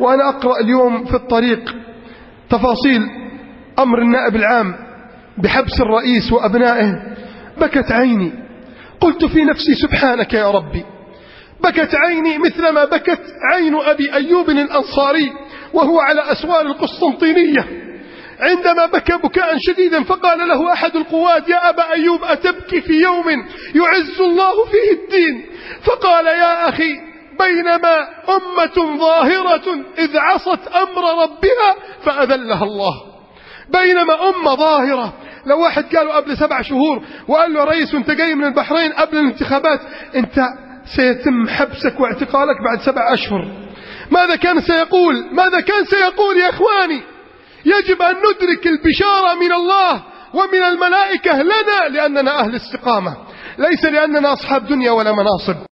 وأنا أقرأ اليوم في الطريق تفاصيل أمر النائب العام بحبس الرئيس وأبنائه. بكت عيني. قلت في نفسي سبحانك يا ربي. بكت عيني مثلما بكت عين أبي أيوب الأنصاري وهو على أسوار القسطنطينية. عندما بكى بكاء شديدا فقال له أحد القواد يا أبا أيوب أتبكي في يوم يعز الله فيه الدين؟ فقال يا أخي بينما أمة ظاهرة إذ عصت أمر ربها فأذلها الله. بينما أمة ظاهرة لو واحد قالوا قبل سبع شهور وقال له رئيس أنت جاي من البحرين قبل الانتخابات أنت سيتم حبسك واعتقالك بعد سبع أشهر. ماذا كان سيقول؟ ماذا كان سيقول يا إخواني؟ يجب أن ندرك البشارة من الله ومن الملائكة لنا لأننا أهل استقامة ليس لأننا أصحاب دنيا ولا مناصب.